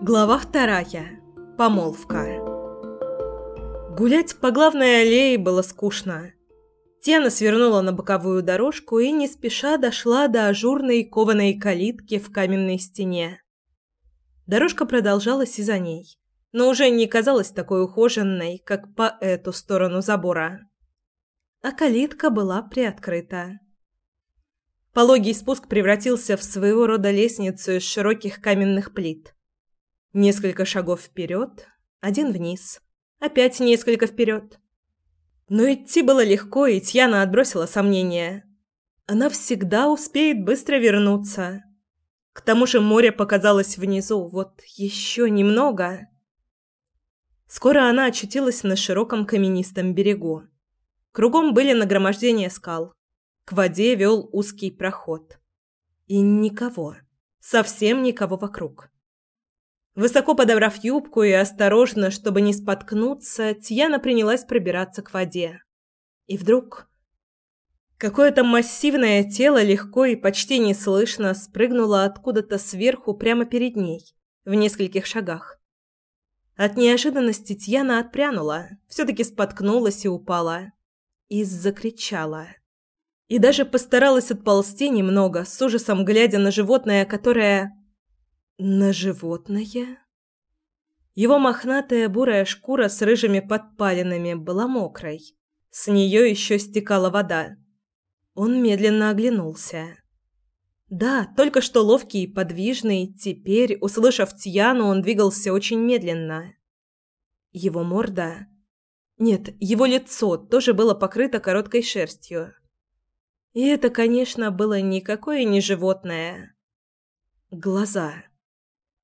Глава вторая. Помолвка. Гулять по главной аллее было скучно. Тена свернула на боковую дорожку и не спеша дошла до ажурной кованой калитки в каменной стене. Дорожка продолжалась и за ней, но уже не казалась такой ухоженной, как по эту сторону забора. А калитка была приоткрыта. Пологий спуск превратился в своего рода лестницу из широких каменных плит – Несколько шагов вперед, один вниз, опять несколько вперед. Но идти было легко, и Тьяна отбросила сомнения. Она всегда успеет быстро вернуться. К тому же море показалось внизу, вот еще немного. Скоро она очутилась на широком каменистом берегу. Кругом были нагромождения скал. К воде вел узкий проход. И никого. Совсем никого вокруг. Высоко подобрав юбку и осторожно, чтобы не споткнуться, Тьяна принялась пробираться к воде. И вдруг... Какое-то массивное тело легко и почти неслышно спрыгнуло откуда-то сверху прямо перед ней, в нескольких шагах. От неожиданности Тьяна отпрянула, все-таки споткнулась и упала. И закричала. И даже постаралась отползти немного, с ужасом глядя на животное, которое на животное? Его мохнатая бурая шкура с рыжими подпалинами была мокрой. С нее еще стекала вода. Он медленно оглянулся. Да, только что ловкий и подвижный, теперь, услышав Тьяну, он двигался очень медленно. Его морда... Нет, его лицо тоже было покрыто короткой шерстью. И это, конечно, было никакое не животное. Глаза.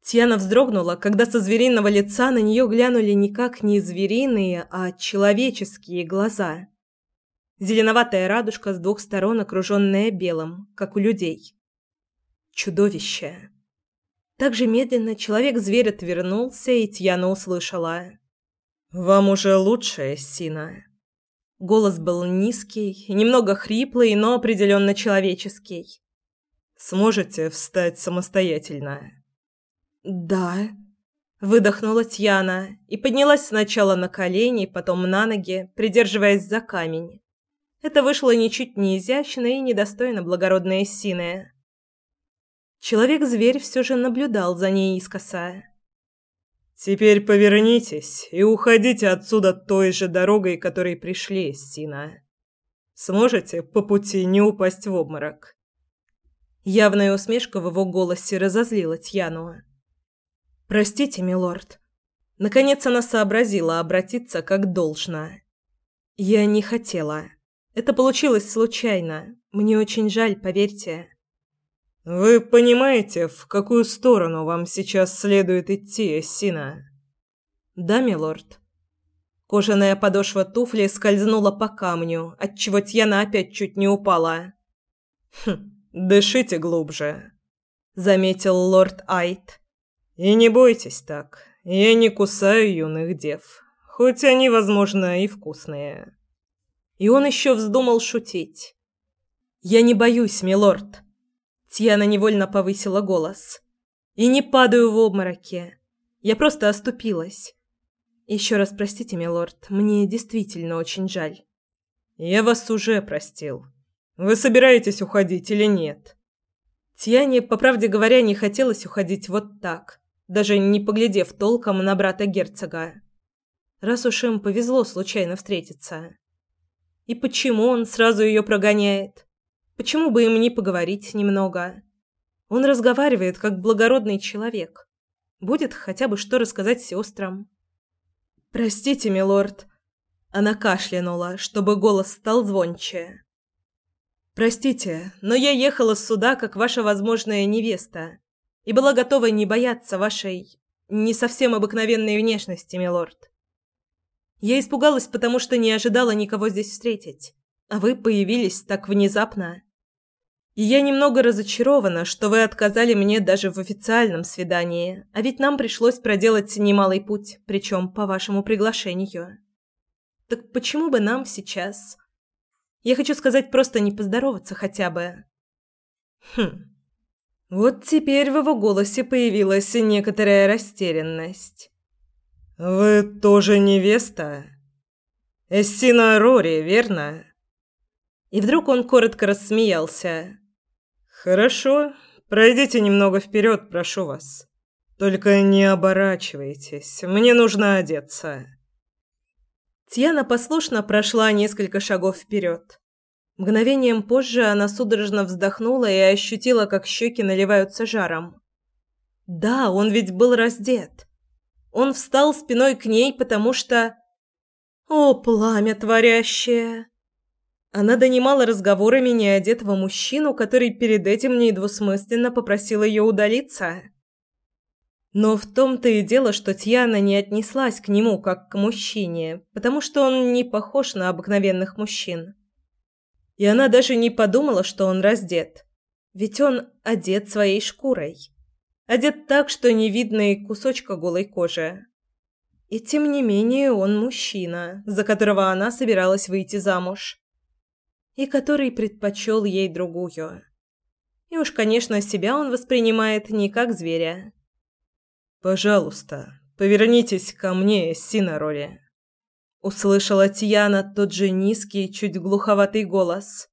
Тьяна вздрогнула, когда со звериного лица на нее глянули никак не звериные, а человеческие глаза. Зеленоватая радужка с двух сторон, окруженная белым, как у людей. Чудовище. Так же медленно человек-зверь отвернулся, и Тьяна услышала. «Вам уже лучше, Сина». Голос был низкий, немного хриплый, но определенно человеческий. «Сможете встать самостоятельно?» «Да», – выдохнула Тьяна и поднялась сначала на колени, потом на ноги, придерживаясь за камень. Это вышло ничуть не изящно и недостойно благородной Эссины. Человек-зверь все же наблюдал за ней искоса. «Теперь повернитесь и уходите отсюда той же дорогой, которой пришли, Эссина. Сможете по пути не упасть в обморок?» Явная усмешка в его голосе разозлила Тьяну. «Простите, милорд». Наконец она сообразила обратиться как должно. «Я не хотела. Это получилось случайно. Мне очень жаль, поверьте». «Вы понимаете, в какую сторону вам сейчас следует идти, Сина?» «Да, милорд». Кожаная подошва туфли скользнула по камню, отчего Тьяна опять чуть не упала. «Хм, дышите глубже», — заметил лорд Айт. И не бойтесь так. Я не кусаю юных дев, хоть они, возможно, и вкусные. И он еще вздумал шутить. Я не боюсь, милорд. Тьяна невольно повысила голос. И не падаю в обмороке. Я просто оступилась. Еще раз простите, милорд, мне действительно очень жаль. Я вас уже простил. Вы собираетесь уходить или нет? Тьяне, по правде говоря, не хотелось уходить вот так даже не поглядев толком на брата герцога. Раз уж им повезло случайно встретиться. И почему он сразу ее прогоняет? Почему бы им не поговорить немного? Он разговаривает как благородный человек. Будет хотя бы что рассказать сестрам. «Простите, милорд». Она кашлянула, чтобы голос стал звонче. «Простите, но я ехала сюда как ваша возможная невеста и была готова не бояться вашей не совсем обыкновенной внешности, милорд. Я испугалась, потому что не ожидала никого здесь встретить, а вы появились так внезапно. И я немного разочарована, что вы отказали мне даже в официальном свидании, а ведь нам пришлось проделать немалый путь, причем по вашему приглашению. Так почему бы нам сейчас... Я хочу сказать, просто не поздороваться хотя бы. Хм... Вот теперь в его голосе появилась некоторая растерянность. «Вы тоже невеста? Эссина Рори, верно?» И вдруг он коротко рассмеялся. «Хорошо, пройдите немного вперед, прошу вас. Только не оборачивайтесь, мне нужно одеться». Тьяна послушно прошла несколько шагов вперед. Мгновением позже она судорожно вздохнула и ощутила, как щеки наливаются жаром. Да, он ведь был раздет. Он встал спиной к ней, потому что... О, пламя творящее! Она донимала разговорами неодетого мужчину, который перед этим недвусмысленно попросил ее удалиться. Но в том-то и дело, что Тьяна не отнеслась к нему как к мужчине, потому что он не похож на обыкновенных мужчин. И она даже не подумала, что он раздет. Ведь он одет своей шкурой. Одет так, что не видно и кусочка голой кожи. И тем не менее он мужчина, за которого она собиралась выйти замуж. И который предпочел ей другую. И уж, конечно, себя он воспринимает не как зверя. «Пожалуйста, повернитесь ко мне, Синарори», Услышала Тьяна тот же низкий, чуть глуховатый голос.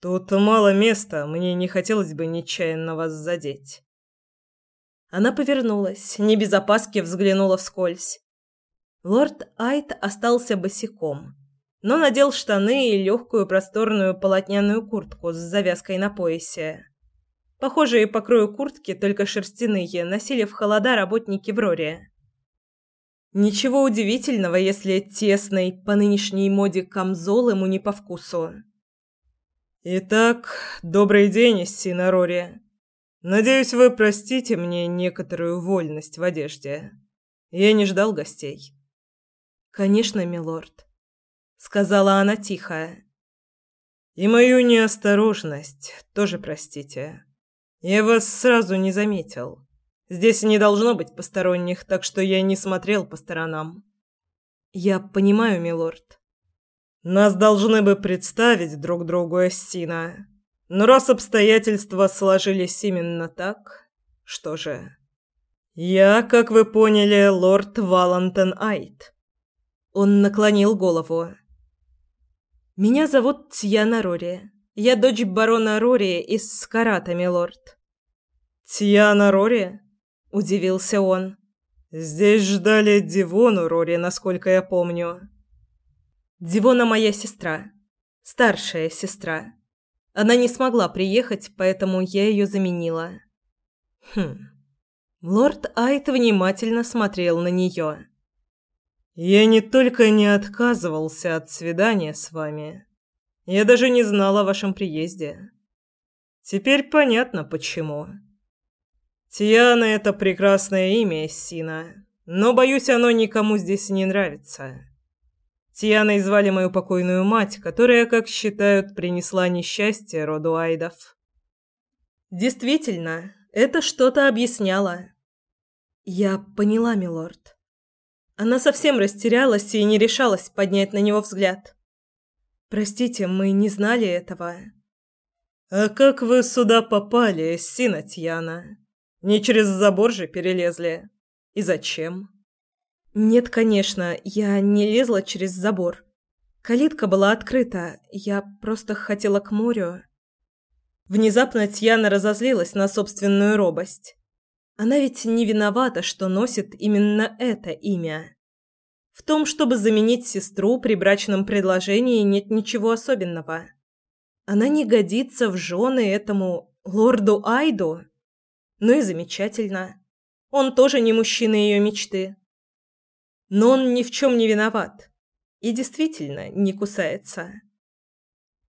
«Тут мало места, мне не хотелось бы нечаянно вас задеть». Она повернулась, не без опаски взглянула вскользь. Лорд Айт остался босиком, но надел штаны и легкую просторную полотняную куртку с завязкой на поясе. Похожие по крою куртки, только шерстяные, носили в холода работники в Роре. Ничего удивительного, если тесный по нынешней моде камзол ему не по вкусу. Итак, добрый день, Сина Рори. Надеюсь, вы простите мне некоторую вольность в одежде. Я не ждал гостей. Конечно, милорд, сказала она тихо. И мою неосторожность тоже простите. Я вас сразу не заметил. Здесь не должно быть посторонних, так что я не смотрел по сторонам. Я понимаю, милорд. Нас должны бы представить друг другу Эссина. Но раз обстоятельства сложились именно так, что же? Я, как вы поняли, лорд Валентен Айт. Он наклонил голову. Меня зовут Тьяна Рори. Я дочь барона Рори из Скарата, милорд. Тьяна Рори? Удивился он. Здесь ждали Дивону Рори, насколько я помню. Дивона моя сестра, старшая сестра. Она не смогла приехать, поэтому я ее заменила. Хм. Лорд Айт внимательно смотрел на нее. Я не только не отказывался от свидания с вами, я даже не знала о вашем приезде. Теперь понятно почему. Тиана — это прекрасное имя, Сина, но, боюсь, оно никому здесь не нравится. Тианой звали мою покойную мать, которая, как считают, принесла несчастье роду Айдов. Действительно, это что-то объясняло. Я поняла, милорд. Она совсем растерялась и не решалась поднять на него взгляд. Простите, мы не знали этого. А как вы сюда попали, Сина Тьяна? Не через забор же перелезли. И зачем? Нет, конечно, я не лезла через забор. Калитка была открыта. Я просто хотела к морю. Внезапно Тьяна разозлилась на собственную робость. Она ведь не виновата, что носит именно это имя. В том, чтобы заменить сестру при брачном предложении, нет ничего особенного. Она не годится в жены этому лорду Айду. Ну и замечательно. Он тоже не мужчина ее мечты. Но он ни в чем не виноват. И действительно не кусается.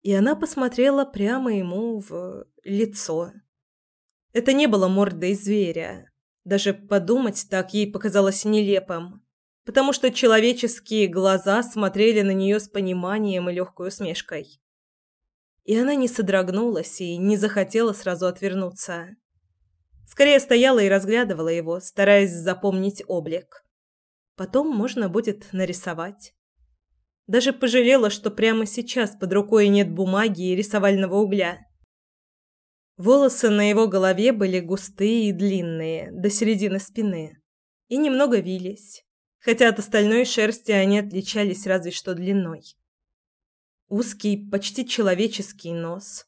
И она посмотрела прямо ему в лицо. Это не было мордой зверя. Даже подумать так ей показалось нелепым, потому что человеческие глаза смотрели на нее с пониманием и легкой усмешкой. И она не содрогнулась и не захотела сразу отвернуться. Скорее стояла и разглядывала его, стараясь запомнить облик. Потом можно будет нарисовать. Даже пожалела, что прямо сейчас под рукой нет бумаги и рисовального угля. Волосы на его голове были густые и длинные, до середины спины, и немного вились, хотя от остальной шерсти они отличались разве что длиной. Узкий, почти человеческий нос,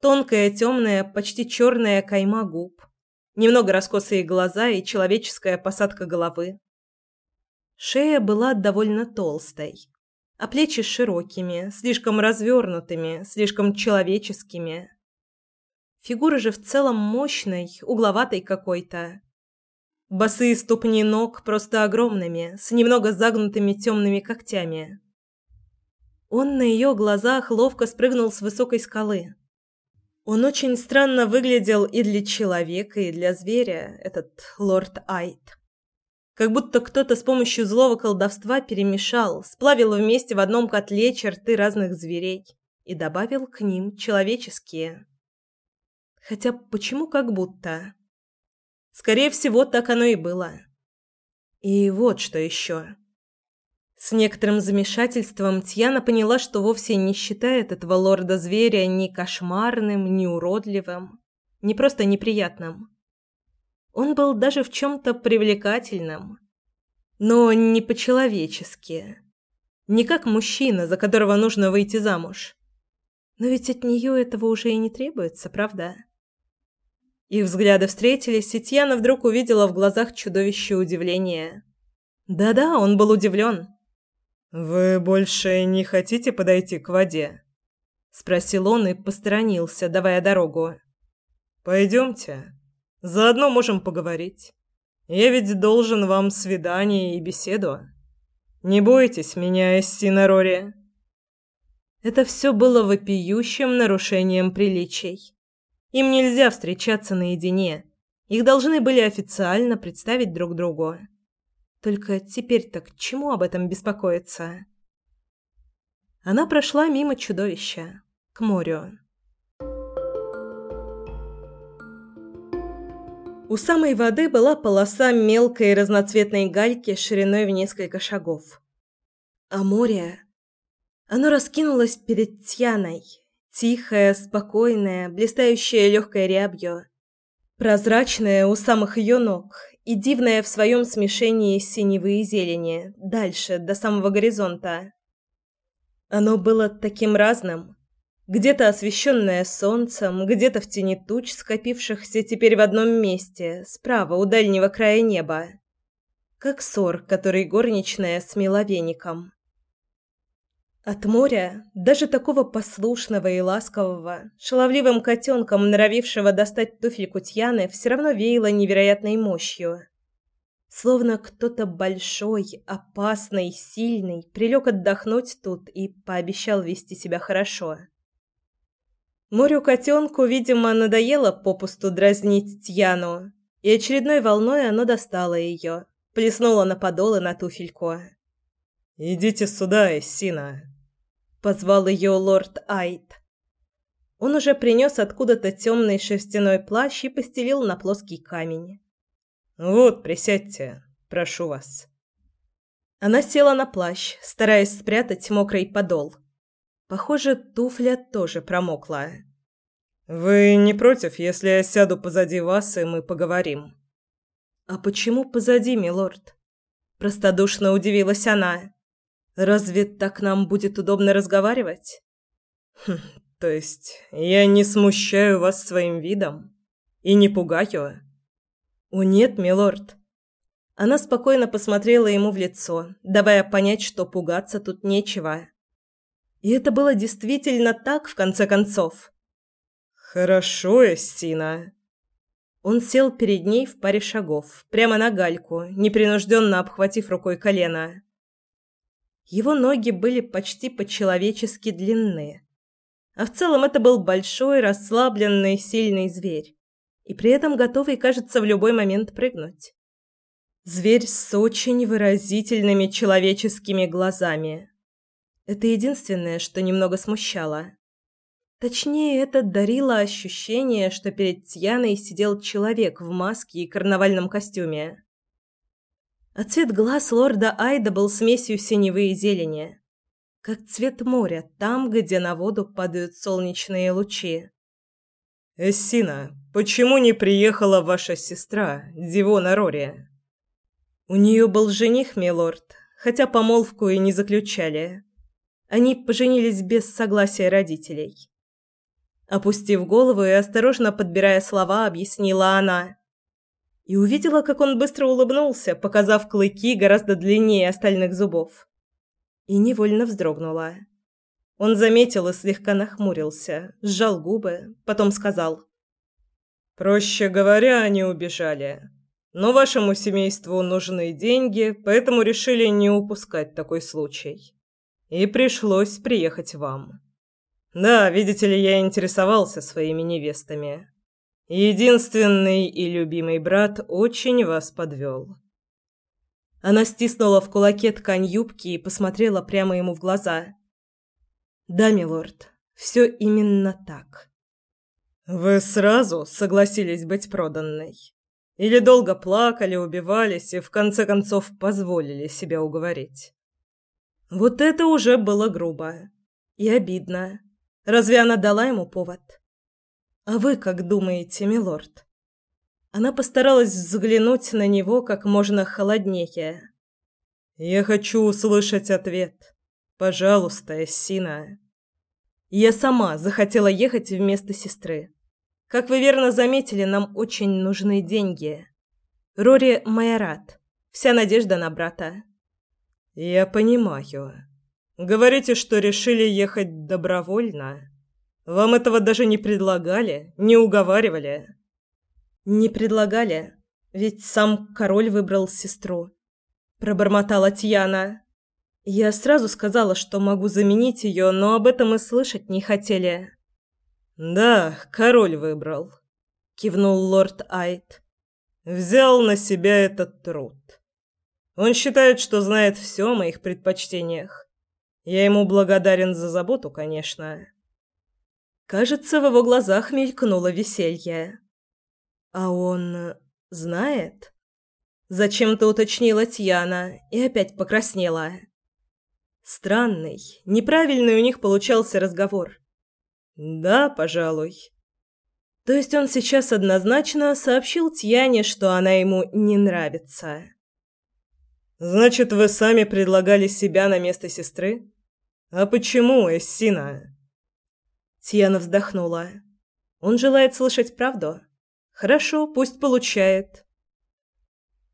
тонкая темная, почти черная кайма губ, немного раскосые глаза и человеческая посадка головы. Шея была довольно толстой, а плечи широкими, слишком развернутыми, слишком человеческими. Фигура же в целом мощной, угловатой какой-то. Босые ступни ног просто огромными, с немного загнутыми темными когтями. Он на ее глазах ловко спрыгнул с высокой скалы. Он очень странно выглядел и для человека, и для зверя, этот лорд Айт. Как будто кто-то с помощью злого колдовства перемешал, сплавил вместе в одном котле черты разных зверей и добавил к ним человеческие. Хотя почему как будто? Скорее всего, так оно и было. И вот что еще. С некоторым замешательством Тьяна поняла, что вовсе не считает этого лорда-зверя ни кошмарным, ни уродливым, ни просто неприятным. Он был даже в чем-то привлекательным, но не по-человечески. Не как мужчина, за которого нужно выйти замуж. Но ведь от нее этого уже и не требуется, правда? Их взгляды встретились, и Тьяна вдруг увидела в глазах чудовище удивления. Да-да, он был удивлен. «Вы больше не хотите подойти к воде?» Спросил он и посторонился, давая дорогу. «Пойдемте». Заодно можем поговорить. Я ведь должен вам свидание и беседу. Не бойтесь меня, Эссина Рори». Это все было вопиющим нарушением приличий. Им нельзя встречаться наедине. Их должны были официально представить друг другу. Только теперь-то к чему об этом беспокоиться? Она прошла мимо чудовища, к морю. У самой воды была полоса мелкой разноцветной гальки шириной в несколько шагов. А море... Оно раскинулось перед Тьяной, тихое, спокойное, блистающее легкой рябью, прозрачное у самых ее ног и дивное в своем смешении синевы и зелени, дальше, до самого горизонта. Оно было таким разным, где-то освещенная солнцем, где-то в тени туч, скопившихся теперь в одном месте, справа у дальнего края неба. Как сор, который горничная смела веником. От моря, даже такого послушного и ласкового, шаловливым котенком, норовившего достать туфельку Тьяны, все равно веяло невероятной мощью. Словно кто-то большой, опасный, сильный прилег отдохнуть тут и пообещал вести себя хорошо. Морю-котенку, видимо, надоело попусту дразнить Тьяну, и очередной волной оно достало ее, плеснуло на подол и на туфельку. «Идите сюда, Эссина!» — позвал ее лорд Айт. Он уже принес откуда-то темный шерстяной плащ и постелил на плоский камень. «Вот, присядьте, прошу вас». Она села на плащ, стараясь спрятать мокрый подол. Похоже, туфля тоже промокла. Вы не против, если я сяду позади вас и мы поговорим? А почему позади, милорд? Простодушно удивилась она. Разве так нам будет удобно разговаривать? Хм, то есть я не смущаю вас своим видом и не пугаю? О нет, милорд. Она спокойно посмотрела ему в лицо, давая понять, что пугаться тут нечего. И это было действительно так, в конце концов. «Хорошо, Эстина». Он сел перед ней в паре шагов, прямо на гальку, непринужденно обхватив рукой колено. Его ноги были почти по-человечески длинные. А в целом это был большой, расслабленный, сильный зверь. И при этом готовый, кажется, в любой момент прыгнуть. Зверь с очень выразительными человеческими глазами, это единственное, что немного смущало. Точнее, это дарило ощущение, что перед Тьяной сидел человек в маске и карнавальном костюме. А цвет глаз лорда Айда был смесью синевы и зелени, как цвет моря, там, где на воду падают солнечные лучи. Эссина, почему не приехала ваша сестра, Дивона Рори? У нее был жених, милорд, хотя помолвку и не заключали. Они поженились без согласия родителей. Опустив голову и осторожно подбирая слова, объяснила она. И увидела, как он быстро улыбнулся, показав клыки гораздо длиннее остальных зубов. И невольно вздрогнула. Он заметил и слегка нахмурился, сжал губы, потом сказал. «Проще говоря, они убежали. Но вашему семейству нужны деньги, поэтому решили не упускать такой случай. И пришлось приехать вам. Да, видите ли, я интересовался своими невестами. Единственный и любимый брат очень вас подвел». Она стиснула в кулаке ткань юбки и посмотрела прямо ему в глаза. «Да, милорд, все именно так». «Вы сразу согласились быть проданной?» Или долго плакали, убивались и в конце концов позволили себя уговорить. Вот это уже было грубо и обидно. Разве она дала ему повод? А вы как думаете, милорд? Она постаралась взглянуть на него как можно холоднее. Я хочу услышать ответ. Пожалуйста, Эссина. Я сама захотела ехать вместо сестры. Как вы верно заметили, нам очень нужны деньги. Рори Майорат. Вся надежда на брата. Я понимаю. Говорите, что решили ехать добровольно. Вам этого даже не предлагали, не уговаривали. Не предлагали, ведь сам король выбрал сестру. Пробормотала Тьяна. Я сразу сказала, что могу заменить ее, но об этом и слышать не хотели. «Да, король выбрал», — кивнул лорд Айт. «Взял на себя этот труд. Он считает, что знает все о моих предпочтениях. Я ему благодарен за заботу, конечно». Кажется, в его глазах мелькнуло веселье. «А он знает?» Зачем-то уточнила Тьяна и опять покраснела. Странный, неправильный у них получался разговор. Да, пожалуй. То есть он сейчас однозначно сообщил Тьяне, что она ему не нравится. Значит, вы сами предлагали себя на место сестры? А почему, Эссина? Тьяна вздохнула. Он желает слышать правду. Хорошо, пусть получает.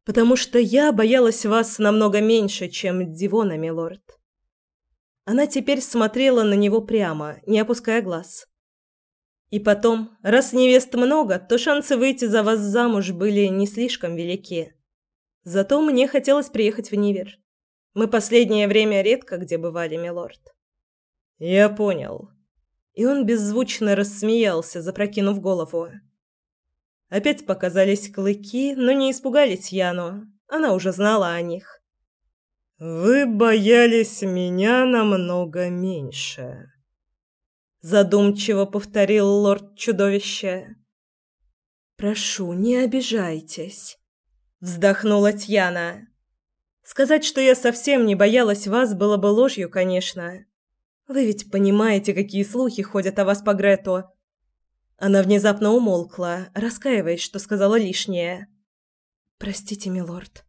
Потому что я боялась вас намного меньше, чем Дивона, милорд. Она теперь смотрела на него прямо, не опуская глаз. И потом, раз невест много, то шансы выйти за вас замуж были не слишком велики. Зато мне хотелось приехать в Нивер. Мы последнее время редко где бывали, милорд. Я понял. И он беззвучно рассмеялся, запрокинув голову. Опять показались клыки, но не испугались Яну. Она уже знала о них. Вы боялись меня намного меньше, задумчиво повторил лорд-чудовище. Прошу, не обижайтесь, вздохнула Тьяна. Сказать, что я совсем не боялась вас, было бы ложью, конечно. Вы ведь понимаете, какие слухи ходят о вас по Грету. Она внезапно умолкла, раскаиваясь, что сказала лишнее. Простите, милорд.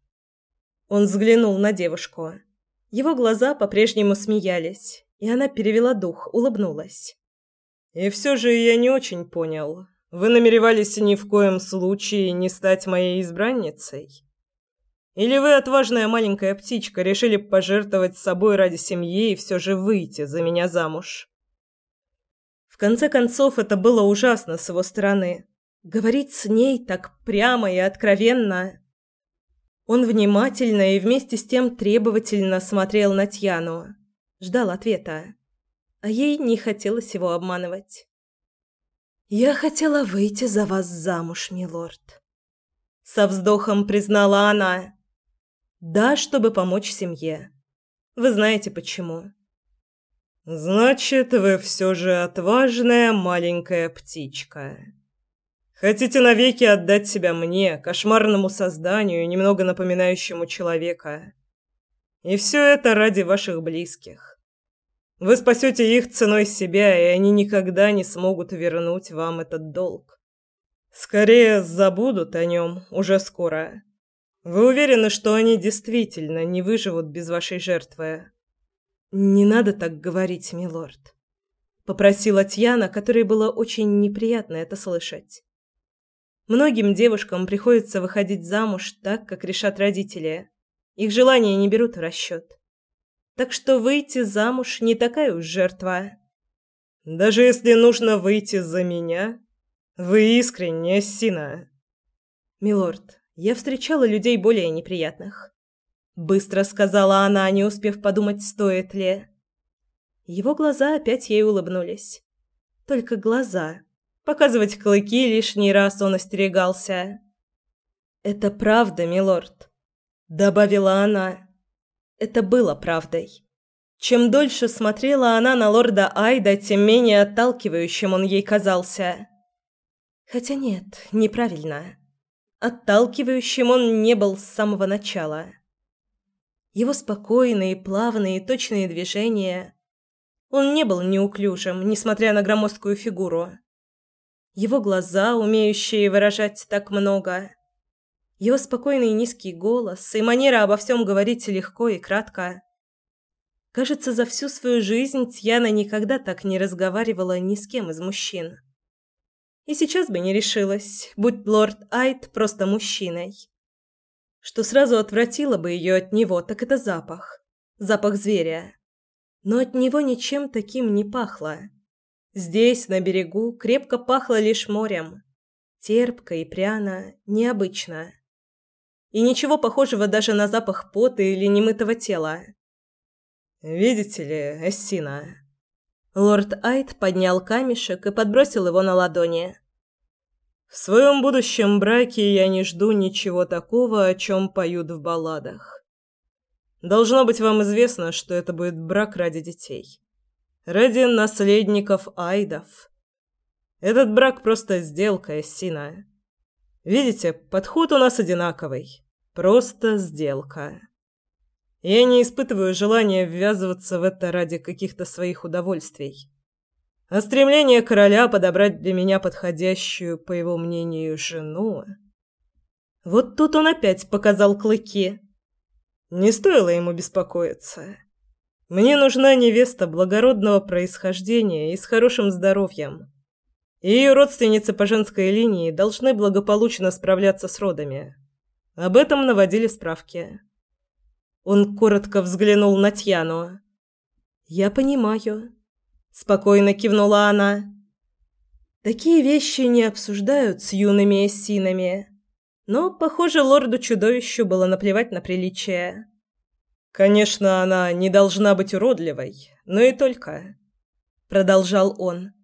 Он взглянул на девушку. Его глаза по-прежнему смеялись, и она перевела дух, улыбнулась. «И все же я не очень понял. Вы намеревались ни в коем случае не стать моей избранницей? Или вы, отважная маленькая птичка, решили пожертвовать собой ради семьи и все же выйти за меня замуж?» В конце концов, это было ужасно с его стороны. Говорить с ней так прямо и откровенно он внимательно и вместе с тем требовательно смотрел на Тьяну. Ждал ответа. А ей не хотелось его обманывать. «Я хотела выйти за вас замуж, милорд». Со вздохом признала она. «Да, чтобы помочь семье. Вы знаете почему». «Значит, вы все же отважная маленькая птичка», Хотите навеки отдать себя мне, кошмарному созданию, немного напоминающему человека. И все это ради ваших близких. Вы спасете их ценой себя, и они никогда не смогут вернуть вам этот долг. Скорее забудут о нем уже скоро. Вы уверены, что они действительно не выживут без вашей жертвы? Не надо так говорить, милорд, попросила Тьяна, которой было очень неприятно это слышать. Многим девушкам приходится выходить замуж так, как решат родители. Их желания не берут в расчет. Так что выйти замуж не такая уж жертва. Даже если нужно выйти за меня, вы искренне, Сина. Милорд, я встречала людей более неприятных. Быстро сказала она, не успев подумать, стоит ли. Его глаза опять ей улыбнулись. Только глаза. Показывать клыки лишний раз он остерегался. «Это правда, милорд», — добавила она. Это было правдой. Чем дольше смотрела она на лорда Айда, тем менее отталкивающим он ей казался. Хотя нет, неправильно. Отталкивающим он не был с самого начала. Его спокойные, плавные, точные движения. Он не был неуклюжим, несмотря на громоздкую фигуру. Его глаза, умеющие выражать так много. Его спокойный низкий голос и манера обо всем говорить легко и кратко. Кажется, за всю свою жизнь Тьяна никогда так не разговаривала ни с кем из мужчин. И сейчас бы не решилась, будь лорд Айт просто мужчиной. Что сразу отвратило бы ее от него, так это запах. Запах зверя. Но от него ничем таким не пахло. Здесь, на берегу, крепко пахло лишь морем. Терпко и пряно, необычно. И ничего похожего даже на запах пота или немытого тела. «Видите ли, Эссина?» Лорд Айт поднял камешек и подбросил его на ладони. В своем будущем браке я не жду ничего такого, о чем поют в балладах. Должно быть вам известно, что это будет брак ради детей. Ради наследников Айдов. Этот брак просто сделка, Эссина. Видите, подход у нас одинаковый. Просто сделка. Я не испытываю желания ввязываться в это ради каких-то своих удовольствий. А стремление короля подобрать для меня подходящую, по его мнению, жену... Вот тут он опять показал клыки. Не стоило ему беспокоиться. Мне нужна невеста благородного происхождения и с хорошим здоровьем. Ее родственницы по женской линии должны благополучно справляться с родами. Об этом наводили справки. Он коротко взглянул на Тьяну. «Я понимаю», — спокойно кивнула она. «Такие вещи не обсуждают с юными эссинами». Но, похоже, лорду-чудовищу было наплевать на приличие. «Конечно, она не должна быть уродливой, но и только», — продолжал он.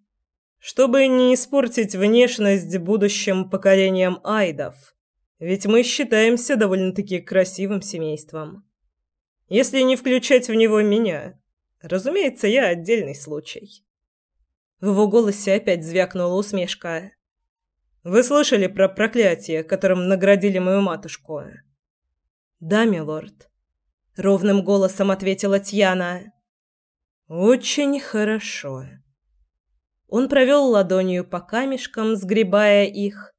«Чтобы не испортить внешность будущим поколениям айдов, ведь мы считаемся довольно-таки красивым семейством. Если не включать в него меня. Разумеется, я отдельный случай. В его голосе опять звякнула усмешка. Вы слышали про проклятие, которым наградили мою матушку? Да, милорд, ровным голосом ответила Тьяна. Очень хорошо. Он провел ладонью по камешкам, сгребая их,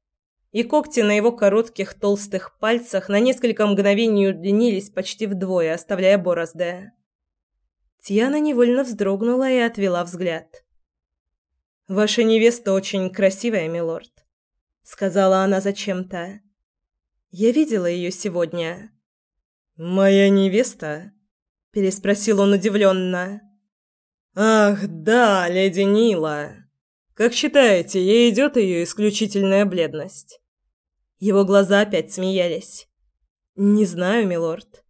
и когти на его коротких толстых пальцах на несколько мгновений удлинились почти вдвое, оставляя борозды. Тьяна невольно вздрогнула и отвела взгляд. «Ваша невеста очень красивая, милорд», — сказала она зачем-то. «Я видела ее сегодня». «Моя невеста?» — переспросил он удивленно. «Ах, да, леди Нила. Как считаете, ей идет ее исключительная бледность?» Его глаза опять смеялись. «Не знаю, милорд».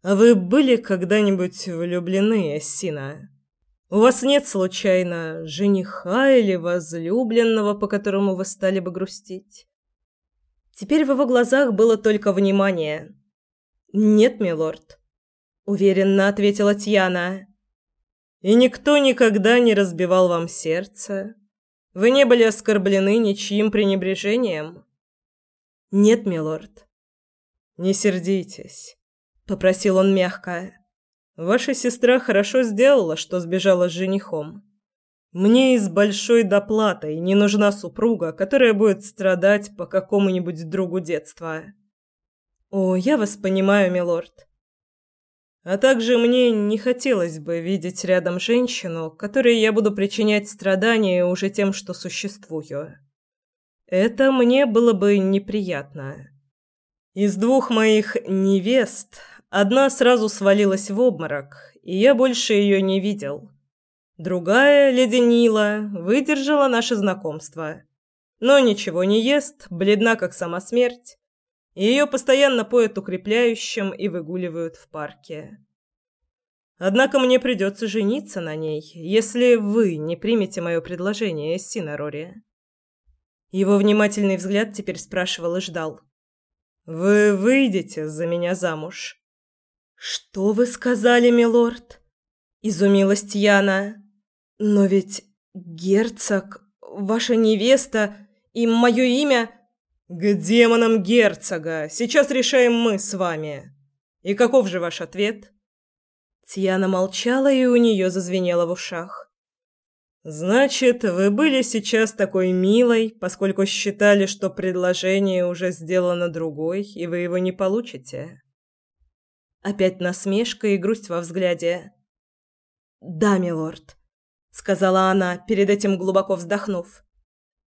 «А вы были когда-нибудь влюблены, Эссина? У вас нет, случайно, жениха или возлюбленного, по которому вы стали бы грустить?» Теперь в его глазах было только внимание. «Нет, милорд», — уверенно ответила Тьяна. «И никто никогда не разбивал вам сердце? Вы не были оскорблены ничьим пренебрежением?» «Нет, милорд». «Не сердитесь», — попросил он мягко. Ваша сестра хорошо сделала, что сбежала с женихом. Мне и с большой доплатой не нужна супруга, которая будет страдать по какому-нибудь другу детства. О, я вас понимаю, милорд. А также мне не хотелось бы видеть рядом женщину, которой я буду причинять страдания уже тем, что существую. Это мне было бы неприятно. Из двух моих невест одна сразу свалилась в обморок, и я больше ее не видел. Другая, леди Нила, выдержала наше знакомство. Но ничего не ест, бледна как сама смерть. Ее постоянно поют укрепляющим и выгуливают в парке. Однако мне придется жениться на ней, если вы не примете мое предложение, Сина Рори. Его внимательный взгляд теперь спрашивал и ждал. Вы выйдете за меня замуж. Что вы сказали, милорд? Изумилась Тьяна. Но ведь герцог, ваша невеста и мое имя... К демонам герцога. Сейчас решаем мы с вами. И каков же ваш ответ? Тьяна молчала, и у нее зазвенело в ушах. Значит, вы были сейчас такой милой, поскольку считали, что предложение уже сделано другой, и вы его не получите. Опять насмешка и грусть во взгляде. Да, милорд, сказала она, перед этим глубоко вздохнув.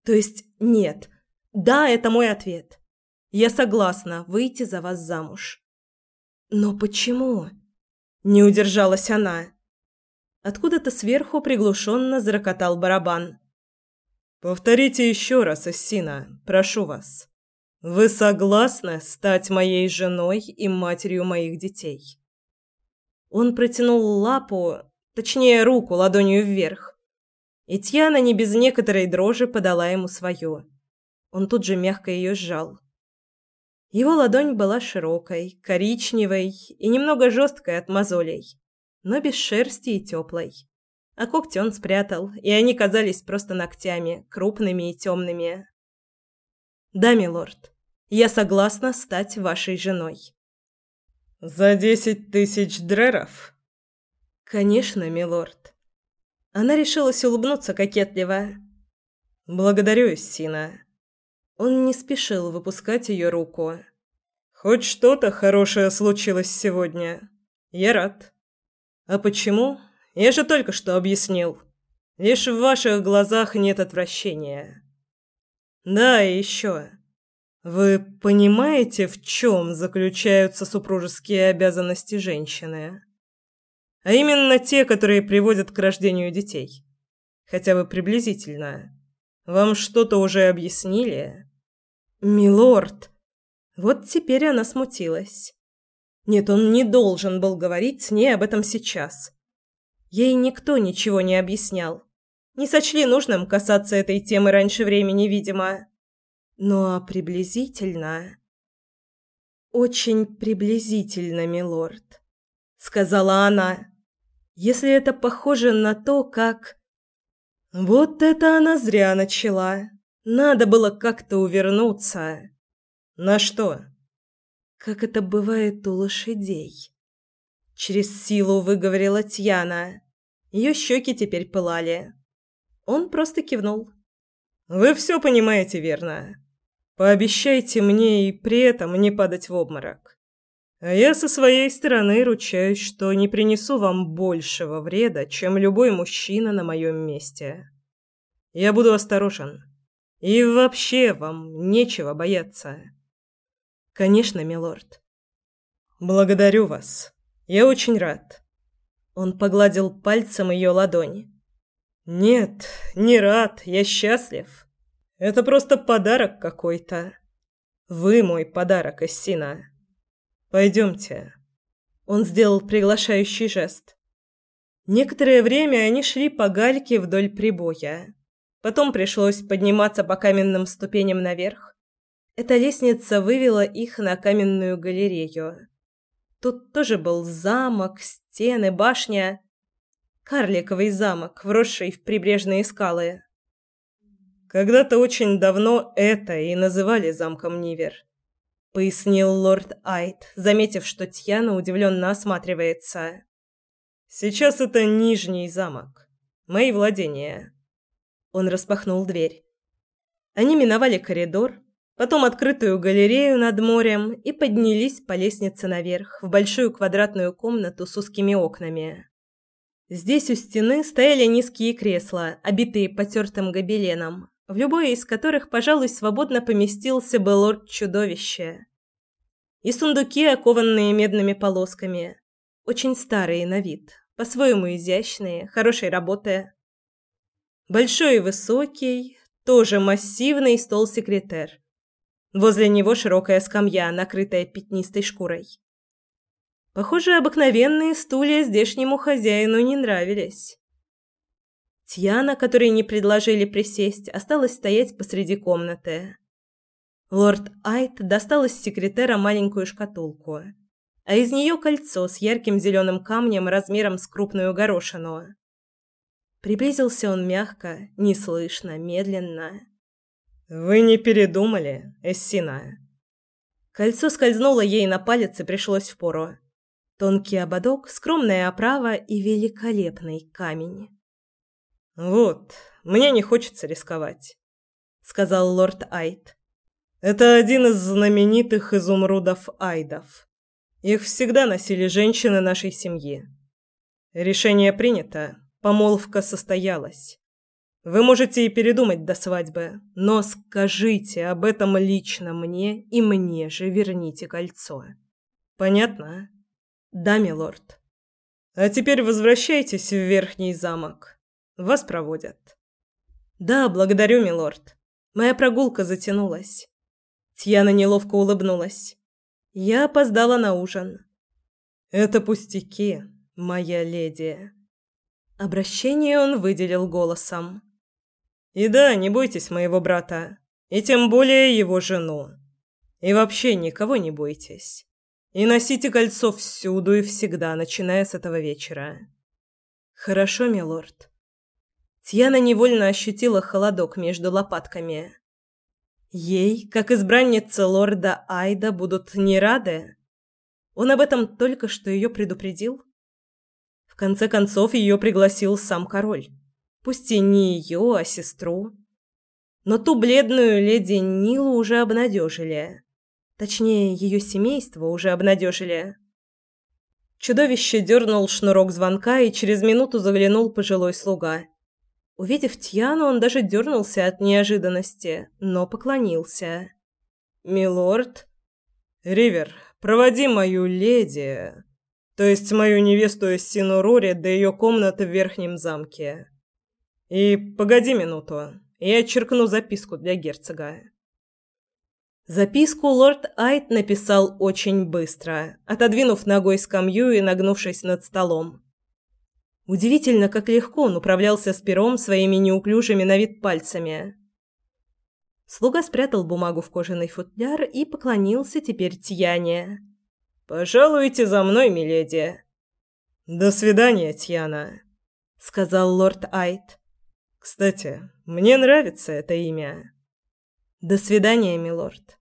То есть нет. Да, это мой ответ. Я согласна выйти за вас замуж. Но почему? Не удержалась она. Откуда-то сверху приглушенно зарокотал барабан. «Повторите еще раз, Эссина, прошу вас. Вы согласны стать моей женой и матерью моих детей?» Он протянул лапу, точнее руку, ладонью вверх. И Тьяна не без некоторой дрожи подала ему свою. Он тут же мягко ее сжал. Его ладонь была широкой, коричневой и немного жесткой от мозолей но без шерсти и теплой. А когти он спрятал, и они казались просто ногтями, крупными и темными. «Да, милорд, я согласна стать вашей женой». «За десять тысяч дреров?» «Конечно, милорд». Она решилась улыбнуться кокетливо. «Благодарю, Сина». Он не спешил выпускать ее руку. «Хоть что-то хорошее случилось сегодня. Я рад». А почему? Я же только что объяснил. Лишь в ваших глазах нет отвращения. Да, и еще. Вы понимаете, в чем заключаются супружеские обязанности женщины? А именно те, которые приводят к рождению детей. Хотя бы приблизительно. Вам что-то уже объяснили? Милорд. Вот теперь она смутилась. Нет, он не должен был говорить с ней об этом сейчас. Ей никто ничего не объяснял. Не сочли нужным касаться этой темы раньше времени, видимо. Но приблизительно... «Очень приблизительно, милорд», — сказала она. «Если это похоже на то, как...» Вот это она зря начала. Надо было как-то увернуться. На что? как это бывает у лошадей. Через силу выговорила Тьяна. Ее щеки теперь пылали. Он просто кивнул. «Вы все понимаете верно. Пообещайте мне и при этом не падать в обморок. А я со своей стороны ручаюсь, что не принесу вам большего вреда, чем любой мужчина на моем месте. Я буду осторожен. И вообще вам нечего бояться». Конечно, милорд. Благодарю вас. Я очень рад. Он погладил пальцем ее ладонь. Нет, не рад, я счастлив. Это просто подарок какой-то. Вы мой подарок, Эссина. Пойдемте. Он сделал приглашающий жест. Некоторое время они шли по гальке вдоль прибоя. Потом пришлось подниматься по каменным ступеням наверх. Эта лестница вывела их на каменную галерею. Тут тоже был замок, стены, башня. Карликовый замок, вросший в прибрежные скалы. Когда-то очень давно это и называли замком Нивер, пояснил лорд Айт, заметив, что Тьяна удивленно осматривается. Сейчас это Нижний замок. Мои владения. Он распахнул дверь. Они миновали коридор, потом открытую галерею над морем и поднялись по лестнице наверх, в большую квадратную комнату с узкими окнами. Здесь у стены стояли низкие кресла, обитые потертым гобеленом, в любое из которых, пожалуй, свободно поместился бы лорд-чудовище. И сундуки, окованные медными полосками, очень старые на вид, по-своему изящные, хорошей работы. Большой и высокий, тоже массивный стол-секретер. Возле него широкая скамья, накрытая пятнистой шкурой. Похоже, обыкновенные стулья здешнему хозяину не нравились. Тьяна, которой не предложили присесть, осталась стоять посреди комнаты. Лорд Айт достал из секретера маленькую шкатулку – а из нее кольцо с ярким зеленым камнем размером с крупную горошину. Приблизился он мягко, неслышно, медленно. «Вы не передумали, Эссина?» Кольцо скользнуло ей на палец и пришлось впору. Тонкий ободок, скромная оправа и великолепный камень. «Вот, мне не хочется рисковать», — сказал лорд Айд. «Это один из знаменитых изумрудов Айдов. Их всегда носили женщины нашей семьи. Решение принято, помолвка состоялась. Вы можете и передумать до свадьбы, но скажите об этом лично мне и мне же верните кольцо. Понятно? Да, милорд. А теперь возвращайтесь в Верхний замок. Вас проводят. Да, благодарю, милорд. Моя прогулка затянулась. Тьяна неловко улыбнулась. Я опоздала на ужин. Это пустяки, моя леди. Обращение он выделил голосом. И да, не бойтесь моего брата, и тем более его жену. И вообще никого не бойтесь. И носите кольцо всюду и всегда, начиная с этого вечера. Хорошо, милорд. Тьяна невольно ощутила холодок между лопатками. Ей, как избраннице лорда Айда, будут не рады. Он об этом только что ее предупредил. В конце концов, ее пригласил сам король. Пусть и не ее, а сестру. Но ту бледную леди Нилу уже обнадежили. Точнее, ее семейство уже обнадежили. Чудовище дернул шнурок звонка, и через минуту заглянул пожилой слуга. Увидев Тьяну, он даже дернулся от неожиданности, но поклонился. «Милорд?» «Ривер, проводи мою леди, то есть мою невесту Сину Рори, до ее комнаты в верхнем замке. И погоди минуту, я черкну записку для герцога». Записку лорд Айт написал очень быстро, отодвинув ногой скамью и нагнувшись над столом. Удивительно, как легко он управлялся с пером своими неуклюжими на вид пальцами. Слуга спрятал бумагу в кожаный футляр и поклонился теперь Тьяне. «Пожалуйте за мной, миледи». «До свидания, Тьяна», — сказал лорд Айт. «Кстати, мне нравится это имя». «До свидания, милорд».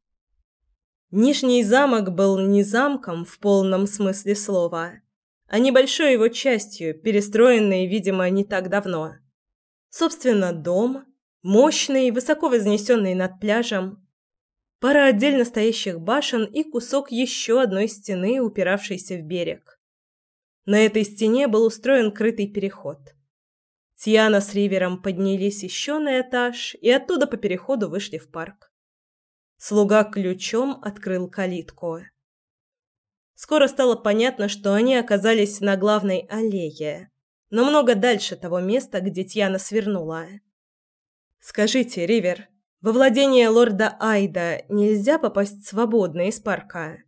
Нижний замок был не замком в полном смысле слова, а небольшой его частью, перестроенной, видимо, не так давно. Собственно, дом, мощный, высоко вознесенный над пляжем, пара отдельно стоящих башен и кусок еще одной стены, упиравшейся в берег. На этой стене был устроен крытый переход. Тиана с Ривером поднялись еще на этаж и оттуда по переходу вышли в парк. Слуга ключом открыл калитку. Скоро стало понятно, что они оказались на главной аллее, но много дальше того места, где Тьяна свернула. «Скажите, Ривер, во владение лорда Айда нельзя попасть свободно из парка?»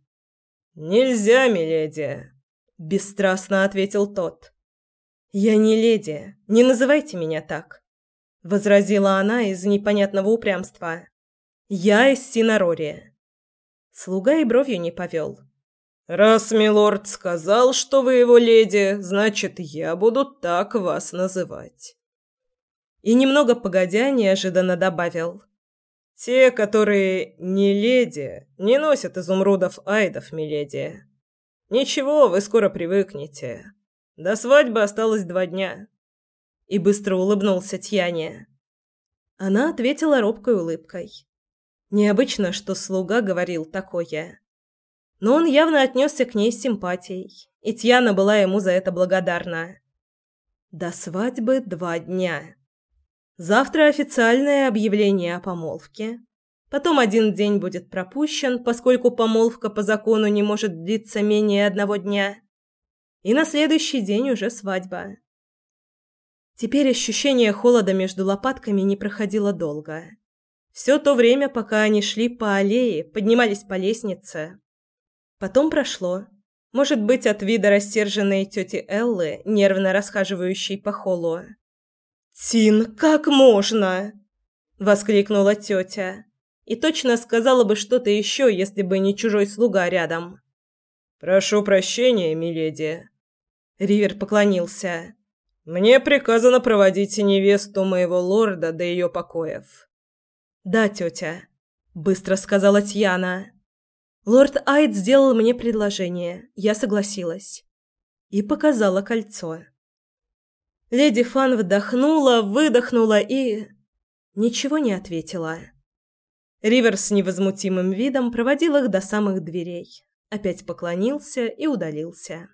«Нельзя, миледи», — бесстрастно ответил тот. «Я не леди, не называйте меня так», — возразила она из непонятного упрямства. «Я из Синарори». Слуга и бровью не повел. «Раз милорд сказал, что вы его леди, значит, я буду так вас называть». И немного погодя, неожиданно добавил. «Те, которые не леди, не носят изумрудов айдов, миледи. Ничего, вы скоро привыкнете. До свадьбы осталось два дня». И быстро улыбнулся Тьяне. Она ответила робкой улыбкой. Необычно, что слуга говорил такое. Но он явно отнесся к ней с симпатией, и Тьяна была ему за это благодарна. До свадьбы два дня. Завтра официальное объявление о помолвке. Потом один день будет пропущен, поскольку помолвка по закону не может длиться менее одного дня. И на следующий день уже свадьба. Теперь ощущение холода между лопатками не проходило долго. Все то время, пока они шли по аллее, поднимались по лестнице. Потом прошло. Может быть, от вида рассерженной тети Эллы, нервно расхаживающей по холлу. «Тин, как можно?» – воскликнула тетя. И точно сказала бы что-то еще, если бы не чужой слуга рядом. «Прошу прощения, миледи». Ривер поклонился. «Мне приказано проводить невесту моего лорда до ее покоев». «Да, тетя», – быстро сказала Тьяна. Лорд Айд сделал мне предложение. Я согласилась. И показала кольцо. Леди Фан вдохнула, выдохнула и... Ничего не ответила. Ривер с невозмутимым видом проводил их до самых дверей. Опять поклонился и удалился.